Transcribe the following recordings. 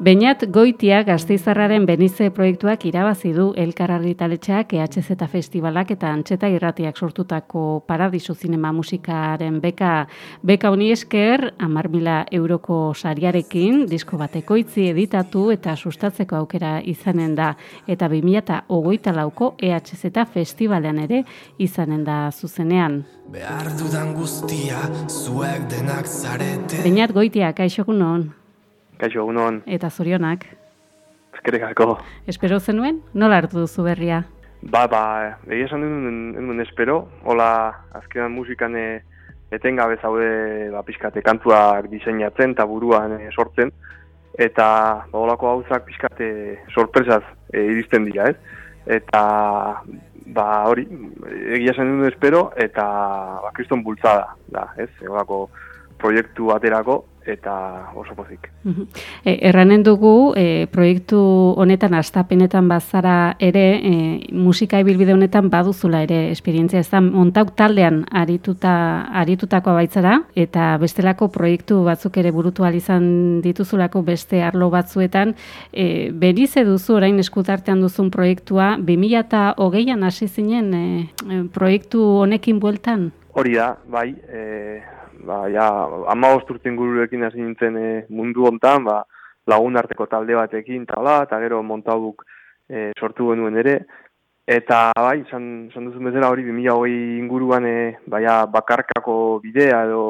Beinat goitia gazteizarraren benize proiektuak irabazi du Elkar Argitaletxeak EHZ Festivalak eta Antxeta Irratiak sortutako Paradiso Zinema Musikaren beka beka honi esker amar mila euroko sariarekin disko bateko itzi editatu eta sustatzeko aukera izanen da eta 2008 lauko EHZ Festivalean ere izanen da zuzenean. Behar dudan guztia zuek denak zarete. Beinat goitia, kaixokun hon. Kaixo, unon. Eta zorionak. Eskerrik asko. Espero zenuen? Nola hartu duzu berria? Ba, ba, egia esan duen, espero. Hola, azkenan musikan e, etengabe zaude ba, pixkate kantuak diseinatzen eta buruan e, sortzen. Eta ba, holako hauzak pixkate sorpresaz e, iristen dira, ez? Eta ba, hori, egia esan duen espero eta ba, kriston bultzada da, ez? Holako proiektu baterako eta oso pozik. E, erranen dugu, e, proiektu honetan, astapenetan bazara ere, e, musika ibilbide honetan baduzula ere esperientzia, ez da, montauk taldean arituta, aritutako baitzara, eta bestelako proiektu batzuk ere burutu izan dituzulako beste arlo batzuetan, e, berize duzu, orain eskutartean duzun proiektua, 2008an hasi zinen e, e, proiektu honekin bueltan? Hori da, bai, e, ba, ja, ama osturtzen gururekin hasi nintzen e, mundu hontan, ba, lagun arteko talde batekin, tala, eta gero montauk e, sortu genuen ere, eta bai, san, san duzun bezala hori 2008 inguruan e, baia, bakarkako bidea edo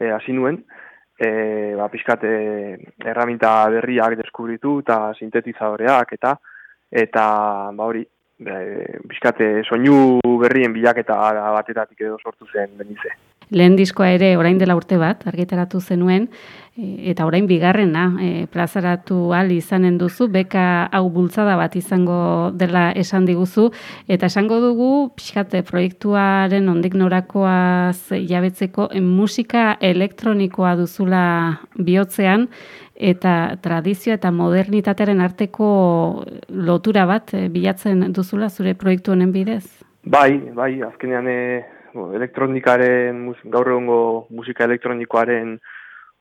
e, hasi nuen, e, ba, pixkat e, erraminta berriak deskubritu eta sintetizadoreak eta eta ba hori pixkate soinu berrien bilaketa batetatik edo sortu zen benize lehen diskoa ere orain dela urte bat argitaratu zenuen e, eta orain bigarrena e, plazaratu al izanen duzu beka hau bultzada bat izango dela esan diguzu eta esango dugu pixkate proiektuaren ondik norakoaz jabetzeko musika elektronikoa duzula bihotzean eta tradizio eta modernitatearen arteko lotura bat e, bilatzen duzula zure proiektu honen bidez? Bai, bai, azkenean e, elektronikaren, gaur egongo musika elektronikoaren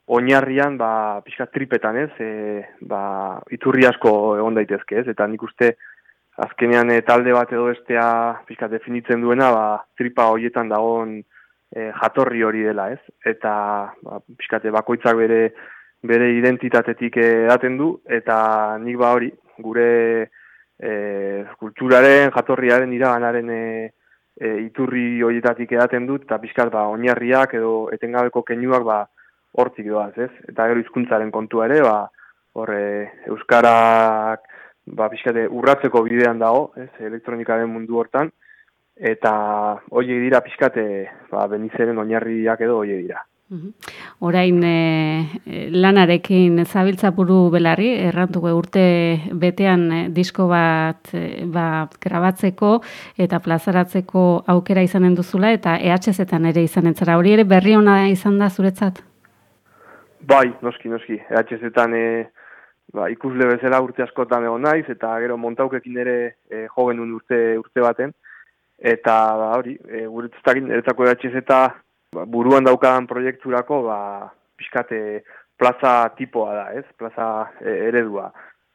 oinarrian, ba, pixka tripetan ez, e, ba, iturri asko egon daitezke ez, eta nik uste azkenean e, talde bat edo estea pixka definitzen duena, ba, tripa horietan dagoen e, jatorri hori dela ez, eta ba, pixkate bakoitzak bere bere identitatetik edaten du, eta nik ba hori, gure e, kulturaren, jatorriaren, iraganaren e, e, iturri horietatik edaten dut, eta pixkat ba, oinarriak edo etengabeko keinuak ba, hortzik doaz, ez? Eta gero hizkuntzaren kontua ere, ba, horre, Euskarak ba, pixkate urratzeko bidean dago, ez? elektronikaren mundu hortan, eta horiek dira pixkate ba, benizeren oinarriak edo horiek dira. Orain e, lanarekin zabiltza buru belarri, errantuko urte betean e, disko bat e, ba, grabatzeko eta plazaratzeko aukera izanen duzula eta EHZ-etan ere izanen zara. Hori ere berri ona izan da zuretzat? Bai, noski, noski. EHZ-etan e, ba, ikusle bezala urte askotan egon naiz eta gero montaukekin ere e, jogen urte, urte baten. Eta ba, hori, e, guretzatakin, eretzako EHZ-eta ba, buruan daukadan proiekturako ba, pixkate plaza tipoa da, ez? Plaza e, eredua.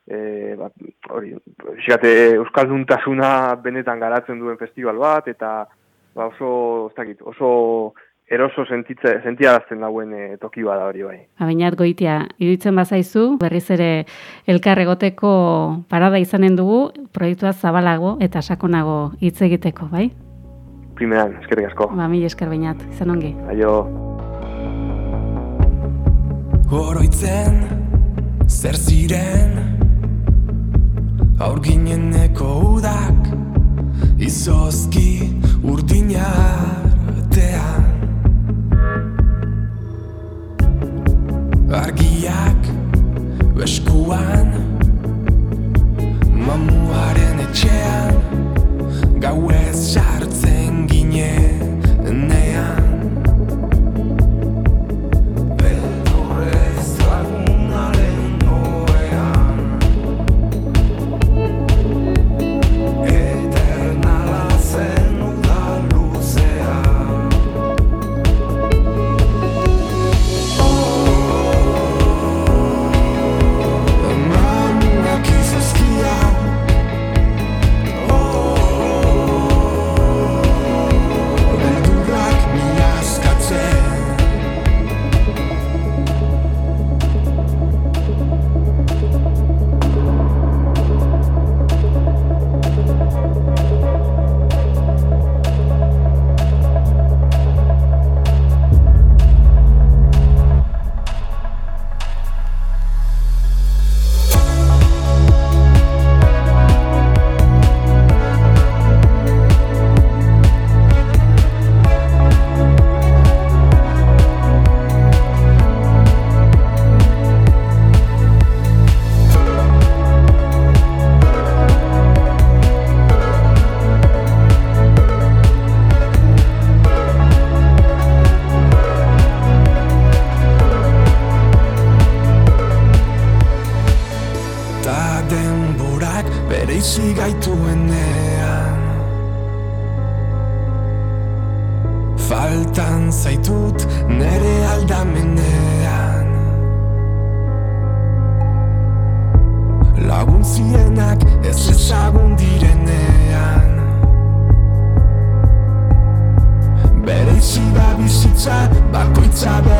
E, ba, hori, pixkate Euskalduntasuna benetan garatzen duen festival bat, eta ba, oso, dakit, oso eroso sentitze, sentiarazten dauen e, toki bada hori bai. Abinat goitia, iruditzen bazaizu, berriz ere elkarregoteko parada izanen dugu, proiektua zabalago eta sakonago hitz egiteko, bai? Primeran, eskerrik asko. Ba, mi esker bainat, izan ongi. Aio. Oroitzen, zer ziren, aurginen neko udak, izozki urdinartean. Argiak, beskuan, bizi gaituenean Faltan zaitut nere aldamenean. Laguntzienak ez ezagun direnean. Bere izi da bizitza bakoitza behar